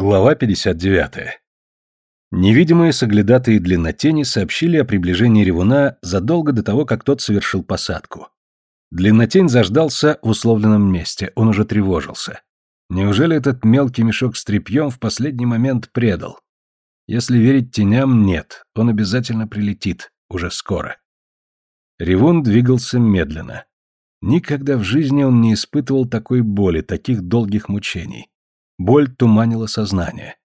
Глава 59. Невидимые соглядатые длиннотени сообщили о приближении ревуна задолго до того, как тот совершил посадку. Длиннотень заждался в условленном месте, он уже тревожился. Неужели этот мелкий мешок с тряпьем в последний момент предал? Если верить теням, нет, он обязательно прилетит, уже скоро. Ревун двигался медленно. Никогда в жизни он не испытывал такой боли, таких долгих мучений. Боль туманила сознание.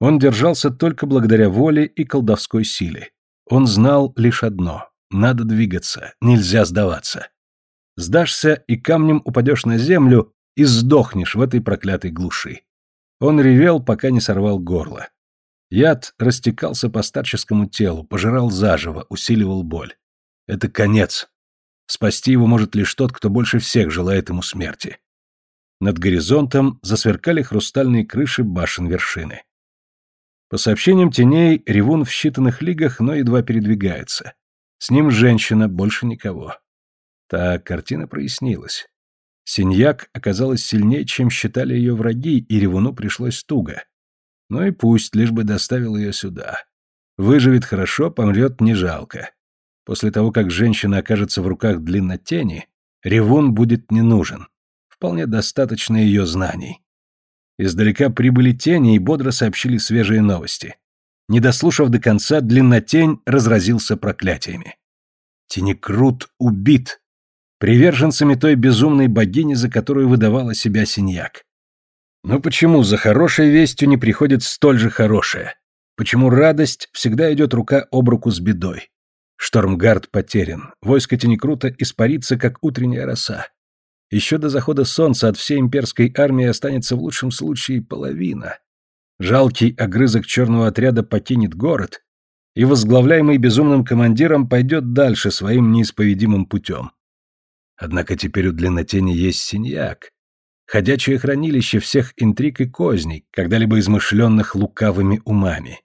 Он держался только благодаря воле и колдовской силе. Он знал лишь одно — надо двигаться, нельзя сдаваться. Сдашься и камнем упадешь на землю и сдохнешь в этой проклятой глуши. Он ревел, пока не сорвал горло. Яд растекался по старческому телу, пожирал заживо, усиливал боль. Это конец. Спасти его может лишь тот, кто больше всех желает ему смерти. Над горизонтом засверкали хрустальные крыши башен вершины. По сообщениям теней, ревун в считанных лигах, но едва передвигается. С ним женщина, больше никого. Так, картина прояснилась. Синьяк оказалась сильнее, чем считали ее враги, и ревуну пришлось туго. Ну и пусть, лишь бы доставил ее сюда. Выживет хорошо, помрет не жалко. После того, как женщина окажется в руках длиннотени, ревун будет не нужен вполне достаточно ее знаний. Издалека прибыли тени и бодро сообщили свежие новости. Не дослушав до конца, длиннотень разразился проклятиями. Тенекрут убит. Приверженцами той безумной богини, за которую выдавала себя синьяк. Но почему за хорошей вестью не приходит столь же хорошая? Почему радость всегда идет рука об руку с бедой? Штормгард потерян, войско Тенекрута испарится, как утренняя роса. Еще до захода солнца от всей имперской армии останется в лучшем случае половина. Жалкий огрызок черного отряда покинет город, и возглавляемый безумным командиром пойдет дальше своим неисповедимым путем. Однако теперь у длиннотени есть синьяк, ходячее хранилище всех интриг и козней, когда-либо измышленных лукавыми умами.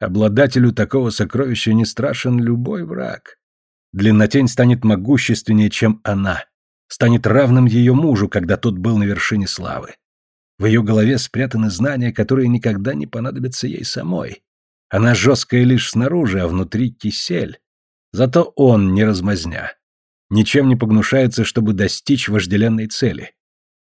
Обладателю такого сокровища не страшен любой враг. Длиннотень станет могущественнее, чем она станет равным ее мужу, когда тот был на вершине славы. В ее голове спрятаны знания, которые никогда не понадобятся ей самой. Она жесткая лишь снаружи, а внутри кисель. Зато он не размазня. Ничем не погнушается, чтобы достичь вожделенной цели.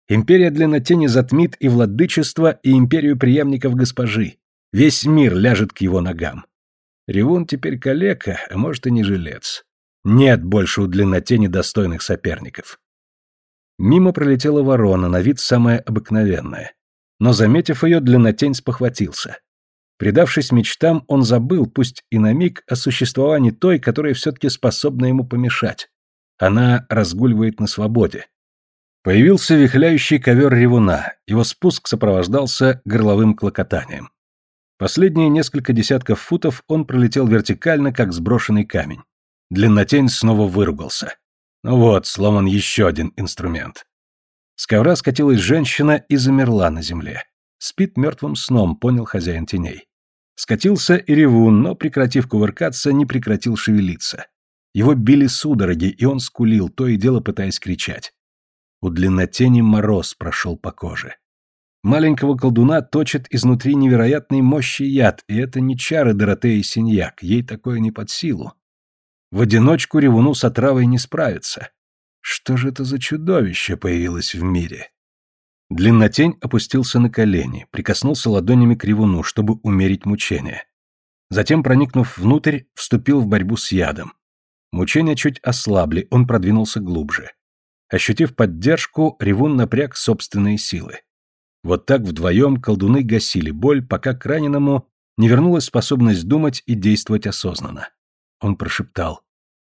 Империя длиннотени затмит и владычество, и империю преемников госпожи. Весь мир ляжет к его ногам. Ревун теперь калека, а может и не жилец. Нет больше у длиннотени достойных соперников. Мимо пролетела ворона, на вид самая обыкновенная. Но, заметив ее, длиннотень спохватился. Предавшись мечтам, он забыл, пусть и на миг, о существовании той, которая все-таки способна ему помешать. Она разгуливает на свободе. Появился вихляющий ковер ревуна, его спуск сопровождался горловым клокотанием. Последние несколько десятков футов он пролетел вертикально, как сброшенный камень. Длиннотень снова выругался. Ну вот, сломан еще один инструмент. С ковра скатилась женщина и замерла на земле. Спит мертвым сном, понял хозяин теней. Скатился и ревун, но, прекратив кувыркаться, не прекратил шевелиться. Его били судороги, и он скулил, то и дело пытаясь кричать. У длиннотени мороз прошел по коже. Маленького колдуна точит изнутри невероятной мощи яд, и это не чары Доротеи Синьяк, ей такое не под силу. В одиночку ревуну с отравой не справится. Что же это за чудовище появилось в мире? Длиннотень опустился на колени, прикоснулся ладонями к ревуну, чтобы умерить мучение. Затем, проникнув внутрь, вступил в борьбу с ядом. Мучения чуть ослабли, он продвинулся глубже. Ощутив поддержку, ревун напряг собственные силы. Вот так вдвоем колдуны гасили боль, пока к раненому не вернулась способность думать и действовать осознанно. Он прошептал.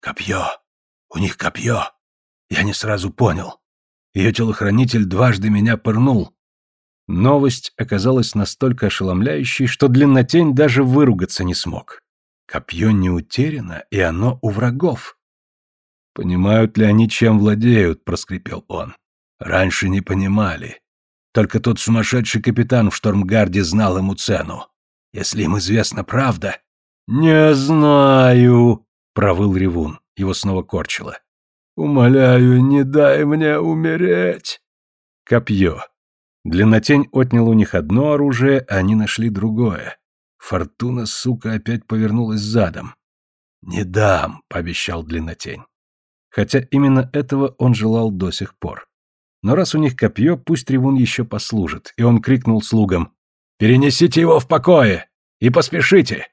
«Копье! У них копье! Я не сразу понял. Ее телохранитель дважды меня пырнул». Новость оказалась настолько ошеломляющей, что длиннотень даже выругаться не смог. Копье не утеряно, и оно у врагов. «Понимают ли они, чем владеют?» — проскрипел он. «Раньше не понимали. Только тот сумасшедший капитан в Штормгарде знал ему цену. Если им известна правда, «Не знаю», — провыл ревун. Его снова корчило. «Умоляю, не дай мне умереть». Копье. Длиннотень отнял у них одно оружие, а они нашли другое. Фортуна, сука, опять повернулась задом. «Не дам», — пообещал Длиннотень. Хотя именно этого он желал до сих пор. Но раз у них копье, пусть ревун еще послужит, и он крикнул слугам «Перенесите его в покое и поспешите,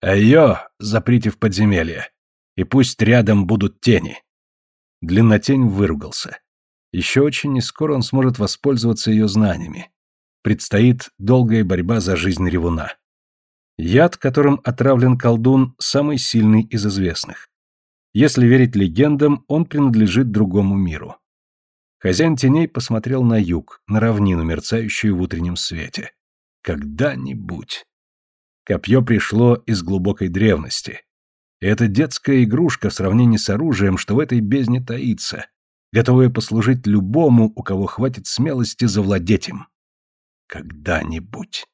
а ее заприте в подземелье, и пусть рядом будут тени». Длиннотень выругался. Еще очень нескоро он сможет воспользоваться ее знаниями. Предстоит долгая борьба за жизнь ревуна. Яд, которым отравлен колдун, самый сильный из известных. Если верить легендам, он принадлежит другому миру. Хозяин теней посмотрел на юг, на равнину, мерцающую в утреннем свете. Когда-нибудь. Копье пришло из глубокой древности. И это детская игрушка в сравнении с оружием, что в этой бездне таится, готовая послужить любому, у кого хватит смелости завладеть им. Когда-нибудь.